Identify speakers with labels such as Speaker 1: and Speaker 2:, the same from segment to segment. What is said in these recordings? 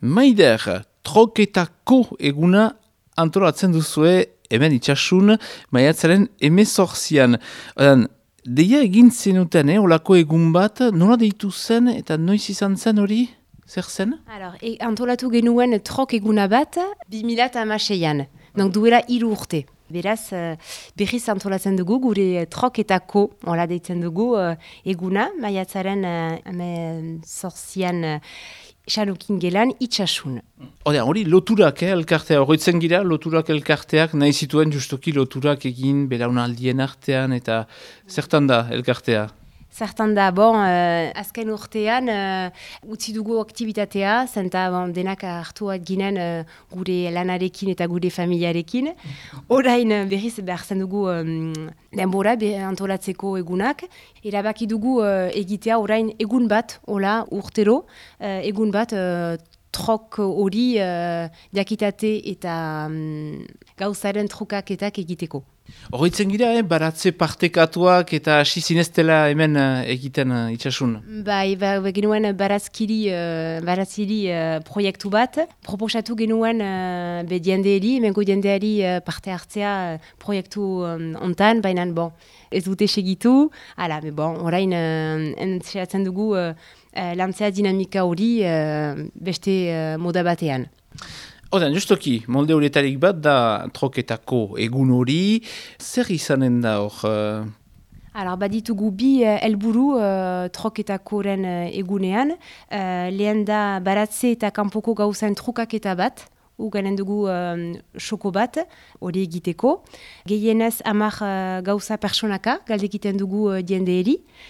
Speaker 1: Maider, troketako eguna antolatzen duzue hemen itxasun maiatzaren emezorzian. Odan, deia egin zenuten, eh, olako egun bat, nola deitu zen eta noiz izan zen hori? Zer zen?
Speaker 2: Alors, e, antolatu genuen trok eguna bat, 2006an. Donc duela hiru urte. Beraz, uh, berriz antolatzen dugu, gure troketako, hola deitzen dugu, uh, eguna, maiatzaren uh, zorzian uh, xanukin gelan itxasun.
Speaker 1: Hora, hori loturak, eh, elkartea, horretzen gira, loturak elkarteak, nahi zituen justoki loturak egin belaunaldien artean, eta zertan da elkartea?
Speaker 2: Zertan da, bon, uh, azken urtean, uh, utzi dugu aktivitatea, zenta bon, denak hartuak ginen uh, gure lanarekin eta gure familiarekin. Horain berriz behar zen dugu um, denbora antolatzeko egunak. Erabaki dugu uh, egitea orain egun bat, hola, urtero, uh, egun bat uh, trok hori uh, diakitate eta um, gauzaren trokaketak egiteko.
Speaker 1: Horritzen gira, eh? baratze partekatuak eta hasi zineztela hemen uh, egiten uh, itxasun?
Speaker 2: Bai, ba, ba genuen barazkiri, uh, barazkiri uh, proiektu bat. Proposatu genuen uh, be diendeari, emengo diendeari uh, parte hartzea uh, proiektu um, ontan, baina bon, ez dute segitu. Hala, me bon, orain uh, entzatzen dugu uh, uh, lantzea dinamika hori uh, beste uh, moda batean.
Speaker 1: Oden, justoki, molde horietarik bat da troketako egun hori, zer izanen da hor? Uh...
Speaker 2: Alors, baditugu bi uh, elburu uh, troketakoren uh, egunean. Uh, lehen da baratze eta kanpoko gauzen trukaketa bat, uganen dugu um, xoko bat, hori egiteko. Gehienez amak uh, gauza personaka, galdekiten dugu uh, diende.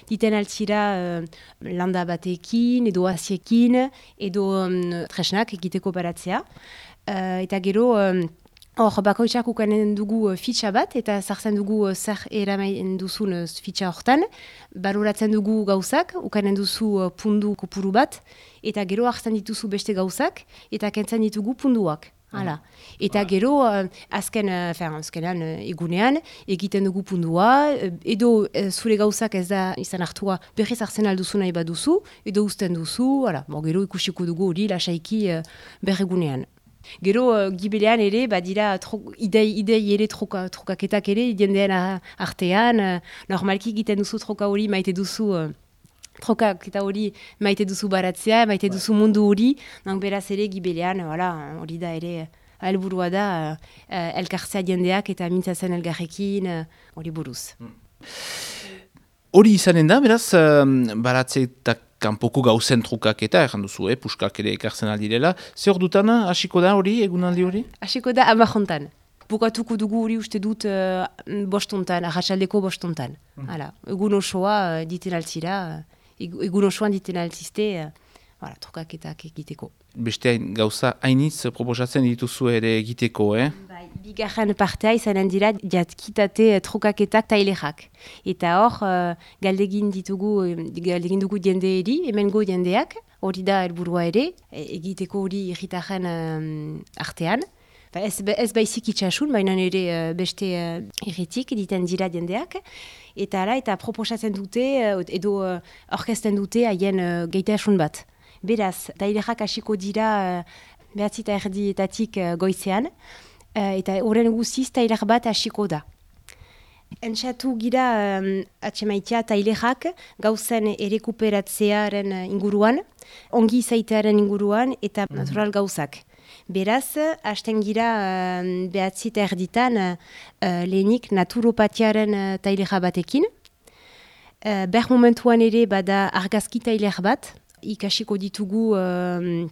Speaker 2: Diten altzira uh, landa batekin, edo aziekin, edo um, tresnak egiteko baratzea. Uh, eta gero, um, hor bakoitzak ukanen dugu uh, fitxa bat, eta zartzen dugu uh, zer eramain duzun fitxa hortan, baruratzen dugu gauzak, ukanen duzu pundu kopuru bat, eta gero hartzen dituzu beste gauzak, eta kentzen ditugu punduak. Hala. Eta gero, uh, azken, uh, azkenan egunean, egiten dugu pundua, edo zure gauzak ez da izan hartua berriz hartzen alduzu nahi baduzu, edo usten duzu, hala. Bo, gero ikusiko dugu hori lasaiki berregunean. Gero, uh, gibilean ere, badira, idei, idei ere troka, trokaketak ere, jendean artean, uh, normalki egiten duzu troka hori maite duzu, uh, trokak eta hori maite duzu baratzea, maite duzu mundu hori, non beraz ere gibilean, hori da ere, helburua da, uh, elkartzea jendeak eta mintzatzen elgarrekin, hori buruz.
Speaker 1: Hmm. Hori izanen da, beraz, uh, baratzeetak kanpoko gauzen trukak eta erran duzu, eh, puskak ere ekartzen aldirela. Zer hor dutan, hasiko da hori, egunaldi hori?
Speaker 2: Hasiko da amajontan. Bukatuko dugu hori uste dut uh, bostontan, ahasaldeko bostontan. Mm. Hala, egun osoa uh, diten altzira, uh, egun osoan diten altzizte, uh, trukaketak egiteko
Speaker 1: beste gauza hainitz proposatzen dituzu ere egiteko, eh?
Speaker 2: Bai, bigarren partea izanen dira jatkitate eh, trukaketak tailerak. Eta hor, uh, galdegin ditugu, galdegin dugu jende eri, hemen go jendeak, hori da helburua ere, e, egiteko hori irritaren uh, artean. Ba, ez, ez baizik itxasun, baina ere uh, beste uh, irritik diten dira jendeak. Eta ara, eta proposatzen dute, edo uh, orkesten dute haien uh, gaitasun bat. Beraz, tailerak hasiko dira uh, behatzita erdietatik uh, goizean, uh, eta horren guziz tailer bat hasiko da. Entzatu gira um, atxemaitea tailerak gauzen erekuperatzearen inguruan, ongi izaitearen inguruan eta mhm. natural gauzak. Beraz, hasten gira uh, behatzita erditan uh, lehenik naturopatiaren uh, tailera batekin. Uh, Ber momentuan ere bada argazki tailer bat, ikasiko ditugu um,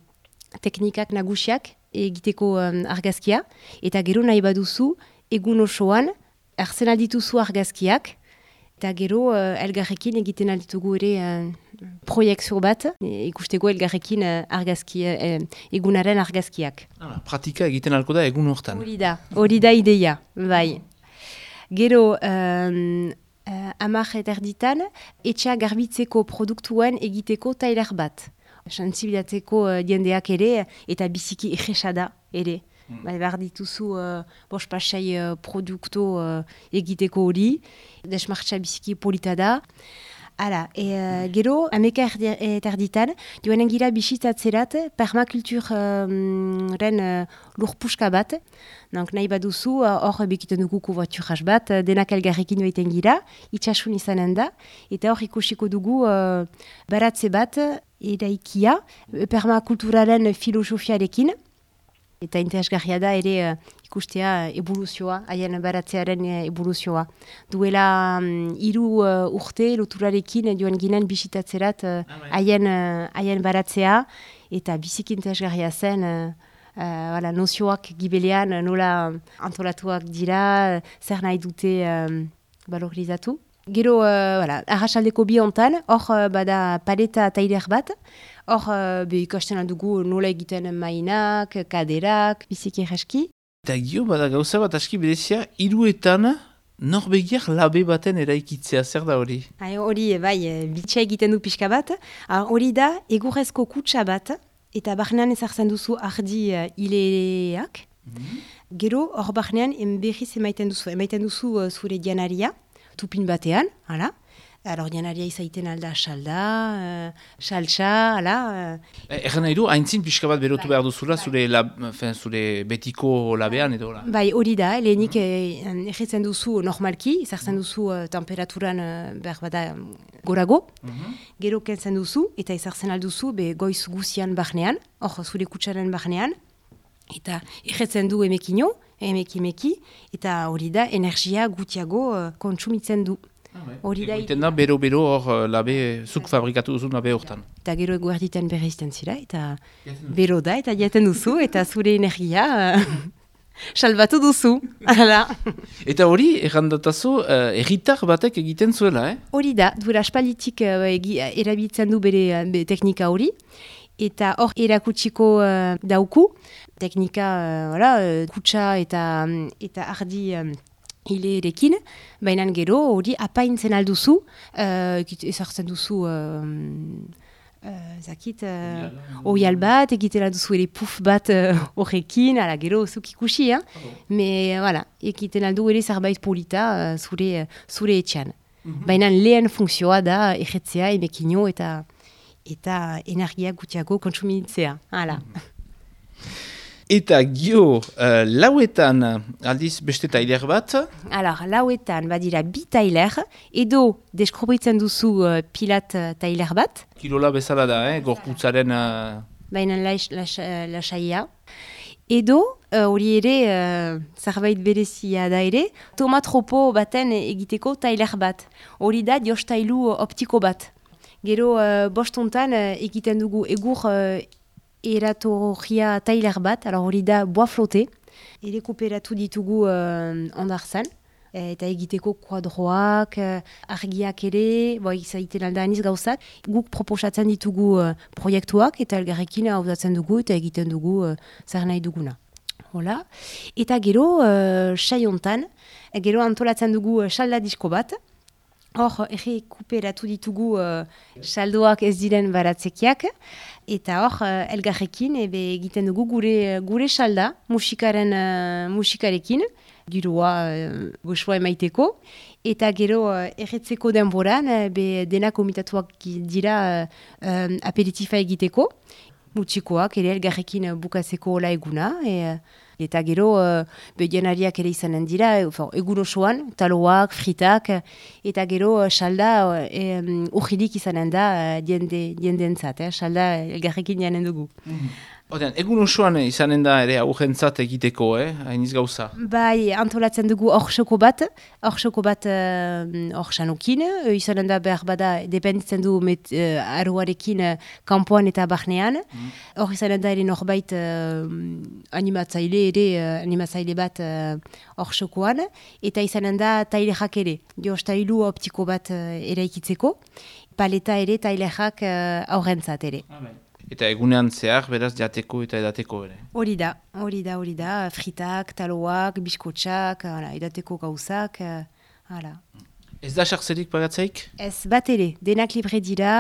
Speaker 2: teknikak nagusiak egiteko um, argazkia, eta gero nahi baduzu egun osoan erzen aldituzu argazkiak, eta gero uh, elgarrekin egiten alditugu ere uh, proiektzio bat, ikusteko elgarrekin uh, argazki, uh, egunaren argazkiak.
Speaker 1: Ah, pratika egiten alko da egun hortan.
Speaker 2: Hori da, hori da ideia, bai. Gero, um, uh, amak eta erditan, etxea garbitzeko produktuen egiteko tailer bat. Santzibilateko uh, diendeak ere, eta biziki egesada ere. Mm. Bai, behar dituzu uh, bos pasai uh, produkto uh, egiteko hori, desmartza biziki polita da. Hala, e, uh, gero, ameka eta erditan, joanen gira bisitatzerat permakulturen uh, lurpuska bat. Donc, nahi baduzu, hor uh, bekiten dugu kuboturaz bat, denak elgarrekin baiten gira, itxasun izanen da, eta hor ikusiko dugu uh, baratze bat, eraikia, permakulturaren filosofiarekin, eta interesgarria da ere uh, ikustea evoluzioa, haien baratzearen evoluzioa. Duela um, iru uh, urte loturarekin joan ginen bisitatzerat haien uh, uh, baratzea eta bizik interesgarria zen uh, uh, nozioak gibelean nola antolatuak dira, zer nahi dute um, balorizatu. Gero, uh, voilà, arrasaldeko bi hontan, hor uh, bada paleta tailer bat, hor uh, be ikasten aldugu nola egiten mainak, kaderak, biziki erreski.
Speaker 1: Eta gio, bada gauza bat aski berezia, iruetan norbegiak labe baten eraikitzea, zer da hori?
Speaker 2: Hori, bai, bitxa egiten du pixka bat. Hori da, egurrezko kutsa bat, eta barnean ezartzen duzu ardi uh, ileak. Mhm. Gero, hor barnean, enberriz emaiten duzu, emaiten duzu uh, zure dianaria, tupin batean, hala. Alors, dianaria izaiten alda salda, uh, saltsa, hala. Uh.
Speaker 1: Egan nahi du, haintzin pixka bat berotu bai. behar duzula, bai. zure, lab, fin, zure betiko labean edo? La.
Speaker 2: Bai, hori da, lehenik mm -hmm. duzu normalki, izartzen duzu uh, temperaturan uh, behar bada gorago, mm gero kentzen duzu, eta izartzen alduzu, be goiz guzian barnean, hor zure kutsaren barnean, eta erretzen du emekino, emeki emeki, eta hori da energia gutiago uh, kontsumitzen du.
Speaker 1: Ah, hori da... Egiten da, bero-bero hor uh, labe, zuk fabrikatu duzu labe hortan.
Speaker 2: Eta gero eguerditen berreizten zira, eta bero da, eta jaten duzu, eta zure energia... Uh, salbatu duzu, hala.
Speaker 1: Eta hori, errandatazu, uh, erritar batek egiten zuela, eh?
Speaker 2: Hori da, duela aspalitik uh, erabiltzen du bere, bere teknika hori, eta hor erakutsiko uh, dauku, teknika uh, uh, kutsa eta, eta ardi um, hilerekin, baina gero hori apaintzen alduzu, uh, ezartzen duzu... Uh, Uh, zakit, uh, oial bat, egitela duzu ere puf bat horrekin, uh, ala gero zuk ikusi, eh? Oh. Me, voilà, egiten aldu ere zerbait polita uh, zure, zure etxean. Mm -hmm. Baina lehen funtzioa da egetzea emekino eta eta energia gutiago kontsumitzea. Hala.
Speaker 1: Eta gio, uh, lauetan aldiz beste tailer bat?
Speaker 2: Alors, lauetan badira bi tailer, edo deskrubritzen duzu uh, pilat uh, tailer bat.
Speaker 1: Kilola bezala da, eh? gorputzaren... Uh...
Speaker 2: Baina lasaia. Edo, hori uh, ere, uh, zerbait berezia da ere, tomatropo baten egiteko tailer bat. Hori da diostailu optiko bat. Gero uh, bostontan uh, egiten dugu egur uh, eratorria tailer bat, hori da boa flote, ere kooperatu ditugu uh, ondarzan, eta egiteko kuadroak, argiak ere, boi, izaiten alda aniz gauzak, guk proposatzen ditugu uh, proiektuak, eta elgarrekin hau dugu, eta egiten dugu uh, zer nahi duguna. Hola. Eta gero, uh, saiontan, gero antolatzen dugu uh, disko bat, Hor, egi kuperatu ditugu uh, saldoak ez diren baratzekiak, eta hor, uh, elgarrekin, ebe egiten dugu gure, salda, musikaren uh, musikarekin, giroa uh, goxoa emaiteko, eta gero uh, erretzeko denboran, be dena komitatuak dira uh, aperitifa egiteko, mutxikoak ere elgarrekin bukazeko ola eguna, e, Eta gero, uh, begianariak ere izanen dira, e, egun osoan, taloak, fritak, eta gero, uh, salda, uh, urridik izanen da, uh, diende, diendentzat, eh? salda elgarrekin janen dugu. Mm
Speaker 1: Odean, egun osoan izanen da ere aurrentzat egiteko, eh? hainiz gauza?
Speaker 2: Bai, antolatzen dugu hor bat, hor bat hor uh, sanokin, uh, izanen da behar bada, dependitzen du met, uh, aruarekin uh, kampuan eta bahnean. Mm. Hor mm. izanen da ere norbait uh, animatzaile ere, uh, animatzaile bat hor uh, eta izanen da tailerak ere, jo stailu optiko bat uh, ere ikitzeko, paleta ere tailerak uh, aurrentzat ere. Bai.
Speaker 1: Eta egunean zehar, beraz, jateko eta edateko ere.
Speaker 2: Hori da, hori da, hori da. Fritak, taloak, biskotxak, edateko gauzak. Hala.
Speaker 1: Ez da sartzerik pagatzaik?
Speaker 2: Ez bat ere, denak libre dira.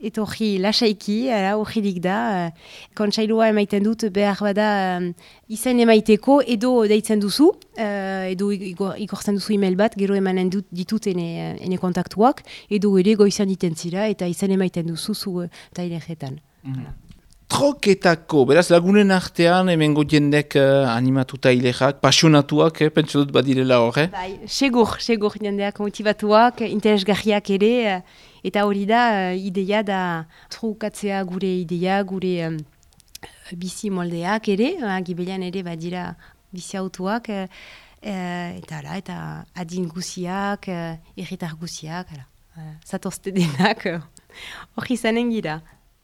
Speaker 2: Eta hori lasaiki, hori da, uh, kontsailua emaiten dut behar bada um, izan emaiteko edo deitzen duzu, uh, edo ikortzen duzu email bat, gero emanen dut ditut ene, ene kontaktuak, edo ere goizan diten zira eta izan emaiten duzu zu uh, taileretan. Mm
Speaker 1: Troketako, beraz lagunen artean, hemen jendek uh, animatuta hilerak, pasionatuak, eh, pentsu dut badirela hor, eh?
Speaker 2: Bai, segur, segur jendeak motivatuak, interesgarriak ere, Eta hori da, uh, ideia da trukatzea gure ideia, gure um, bizi moldeak ere, uh, gibelian ere badira bizi autuak, uh, eta ara, eta adin guziak, uh, irritar guziak, uh, zatozte denak, hori zanen gira.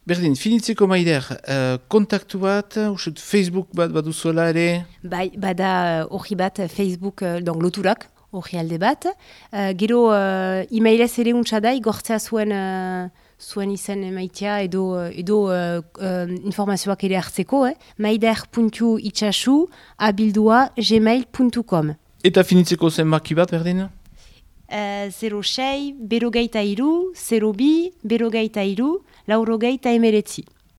Speaker 1: Berdin, finitzeko maider, uh, kontaktu bat, usut Facebook bat baduzuela ere?
Speaker 2: Bai, bada hori bat Facebook, uh, loturak, hori alde bat. Uh, gero, uh, e-mailez ere untsa igortzea zuen, uh, zuen izen emaitea edo, edo uh, uh, informazioak ere hartzeko, eh? maider.itxasu abildua gmail.com
Speaker 1: Eta finitzeko zen baki bat, berdin?
Speaker 2: Uh, 06, berogeita iru, 02, berogeita iru, laurogeita emeretzi.